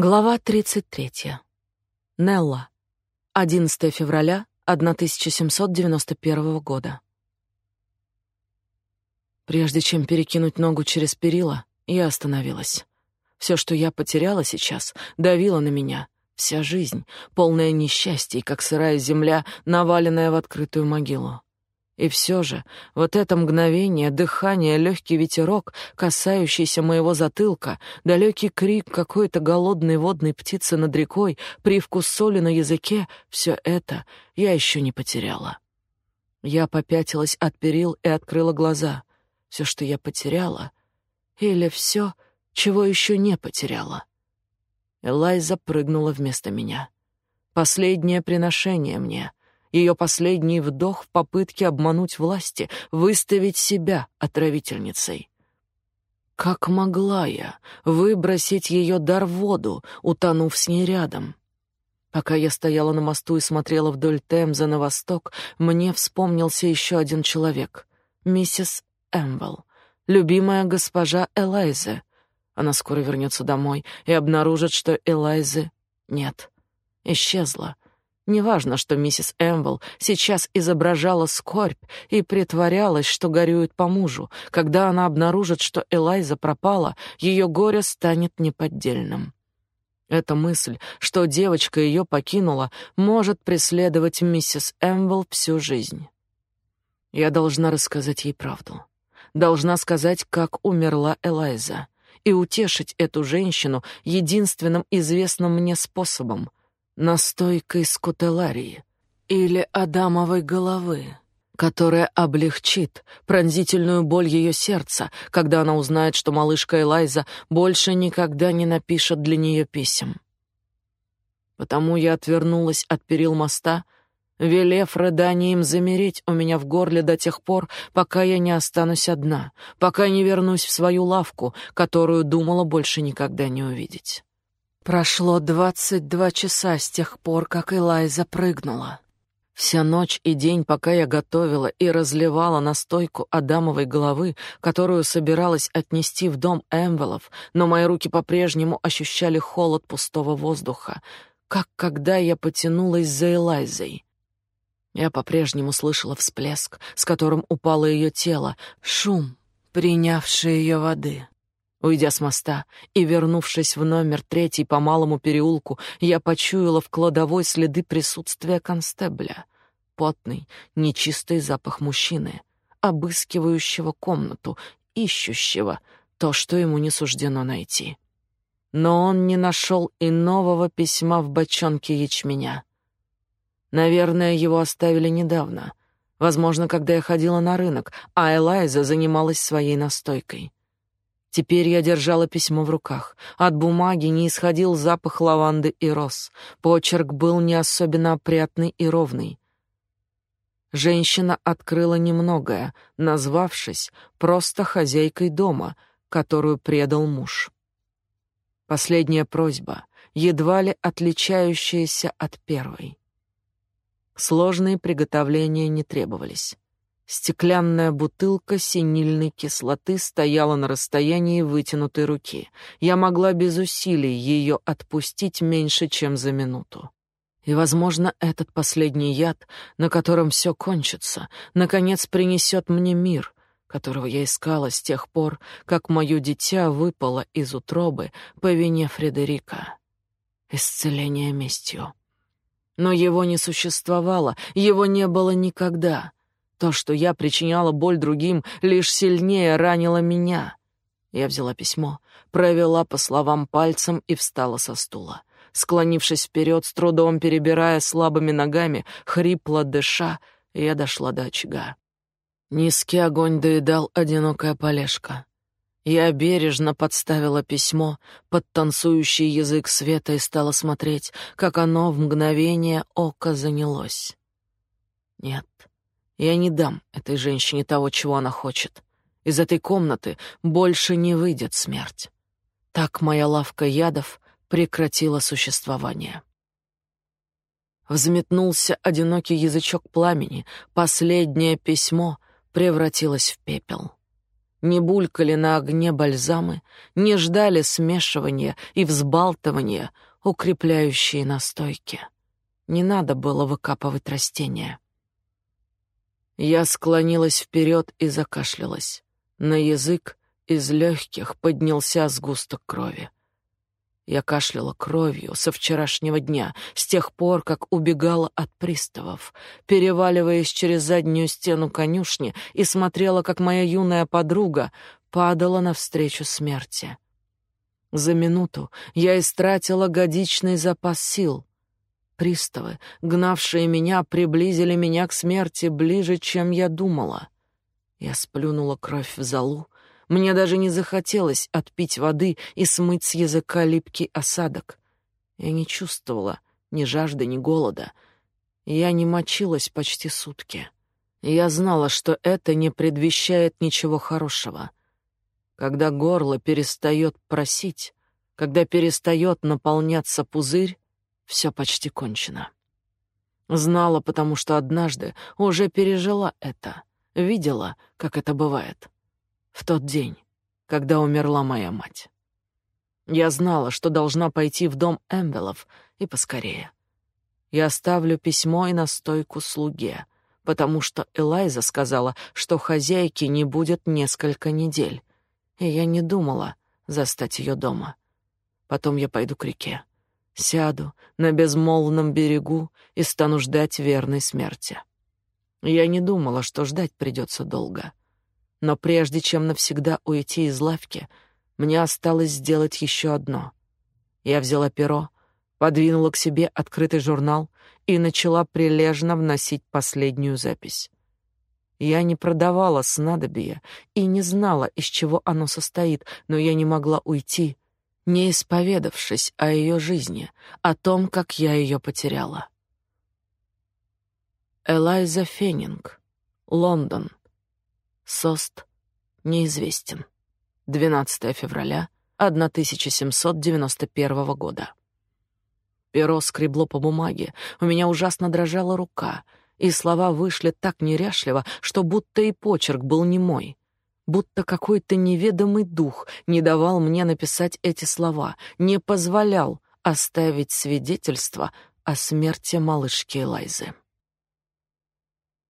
Глава 33. Нелла. 11 февраля 1791 года. Прежде чем перекинуть ногу через перила, я остановилась. Все, что я потеряла сейчас, давило на меня. Вся жизнь, полная несчастья, как сырая земля, наваленная в открытую могилу. И все же, вот это мгновение, дыхание, легкий ветерок, касающийся моего затылка, далекий крик какой-то голодной водной птицы над рекой, привкус соли на языке — все это я еще не потеряла. Я попятилась от перил и открыла глаза. Все, что я потеряла, или все, чего еще не потеряла. Элайза прыгнула вместо меня. Последнее приношение мне — ее последний вдох в попытке обмануть власти, выставить себя отравительницей. Как могла я выбросить ее дар в воду, утонув с ней рядом? Пока я стояла на мосту и смотрела вдоль Темза на восток, мне вспомнился еще один человек — миссис Эмвелл, любимая госпожа Элайза. Она скоро вернется домой и обнаружит, что Элайзы нет. Исчезла, Неважно, что миссис Эмвелл сейчас изображала скорбь и притворялась, что горюет по мужу. Когда она обнаружит, что Элайза пропала, ее горе станет неподдельным. Эта мысль, что девочка ее покинула, может преследовать миссис Эмвелл всю жизнь. Я должна рассказать ей правду. Должна сказать, как умерла Элайза, и утешить эту женщину единственным известным мне способом — настойкой скутеларии или адамовой головы, которая облегчит пронзительную боль ее сердца, когда она узнает, что малышка Элайза больше никогда не напишет для нее писем. Потому я отвернулась от перил моста, велев рыданием замереть у меня в горле до тех пор, пока я не останусь одна, пока не вернусь в свою лавку, которую думала больше никогда не увидеть. Прошло двадцать два часа с тех пор, как Элай запрыгнула. Вся ночь и день, пока я готовила и разливала настойку адамовой головы, которую собиралась отнести в дом Эмвелов, но мои руки по-прежнему ощущали холод пустого воздуха, как когда я потянулась за Элайзой. Я по-прежнему слышала всплеск, с которым упало ее тело, шум, принявший ее воды. Уйдя с моста и вернувшись в номер третий по малому переулку, я почуяла в кладовой следы присутствия констебля. Потный, нечистый запах мужчины, обыскивающего комнату, ищущего то, что ему не суждено найти. Но он не нашел и нового письма в бочонке ячменя. Наверное, его оставили недавно. Возможно, когда я ходила на рынок, а Элайза занималась своей настойкой. Теперь я держала письмо в руках. От бумаги не исходил запах лаванды и роз. Почерк был не особенно опрятный и ровный. Женщина открыла немногое, назвавшись просто хозяйкой дома, которую предал муж. Последняя просьба, едва ли отличающаяся от первой. Сложные приготовления не требовались. Стеклянная бутылка синильной кислоты стояла на расстоянии вытянутой руки. Я могла без усилий ее отпустить меньше, чем за минуту. И, возможно, этот последний яд, на котором все кончится, наконец принесет мне мир, которого я искала с тех пор, как мое дитя выпало из утробы по вине Фредерика. Исцеление местью. Но его не существовало, его не было никогда — то, что я причиняла боль другим, лишь сильнее ранило меня. Я взяла письмо, провела по словам пальцем и встала со стула. Склонившись вперед, с трудом перебирая слабыми ногами, хрипло дыша, я дошла до очага. Низкий огонь доедал одинокая полежка. Я бережно подставила письмо под танцующий язык света и стала смотреть, как оно в мгновение ока занялось. Нет, я не дам этой женщине того, чего она хочет. Из этой комнаты больше не выйдет смерть. Так моя лавка ядов прекратила существование. Взметнулся одинокий язычок пламени, последнее письмо превратилось в пепел. не булькали на огне бальзамы, не ждали смешивания и взбалтывания, укрепляющие настойки. Не надо было выкапывать растения. Я склонилась вперед и закашлялась. На язык из легких поднялся сгусток крови. Я кашляла кровью со вчерашнего дня, с тех пор, как убегала от приставов, переваливаясь через заднюю стену конюшни и смотрела, как моя юная подруга падала навстречу смерти. За минуту я истратила годичный запас сил. Приставы, гнавшие меня, приблизили меня к смерти ближе, чем я думала. Я сплюнула кровь в залу, мне даже не захотелось отпить воды и смыть с языка липкий осадок. Я не чувствовала ни жажды, ни голода. Я не мочилась почти сутки. Я знала, что это не предвещает ничего хорошего. Когда горло перестает просить, когда перестает наполняться пузырь, все почти кончено. Знала, потому что однажды уже пережила это, видела, как это бывает в тот день, когда умерла моя мать. Я знала, что должна пойти в дом Эмбелов, и поскорее. Я оставлю письмо и настойку слуге, потому что Элайза сказала, что хозяйки не будет несколько недель, и я не думала застать ее дома. Потом я пойду к реке, сяду на безмолвном берегу и стану ждать верной смерти. Я не думала, что ждать придется долго. Но прежде чем навсегда уйти из лавки, мне осталось сделать еще одно. Я взяла перо, подвинула к себе открытый журнал и начала прилежно вносить последнюю запись. Я не продавала снадобье и не знала, из чего оно состоит, но я не могла уйти, не исповедавшись о ее жизни, о том, как я ее потеряла. Элайза Феннинг, Лондон, Сост неизвестен. 12 февраля 1791 года. Перо скребло по бумаге, у меня ужасно дрожала рука, и слова вышли так неряшливо, что будто и почерк был не мой. Будто какой-то неведомый дух не давал мне написать эти слова, не позволял оставить свидетельство о смерти малышки Элайзы.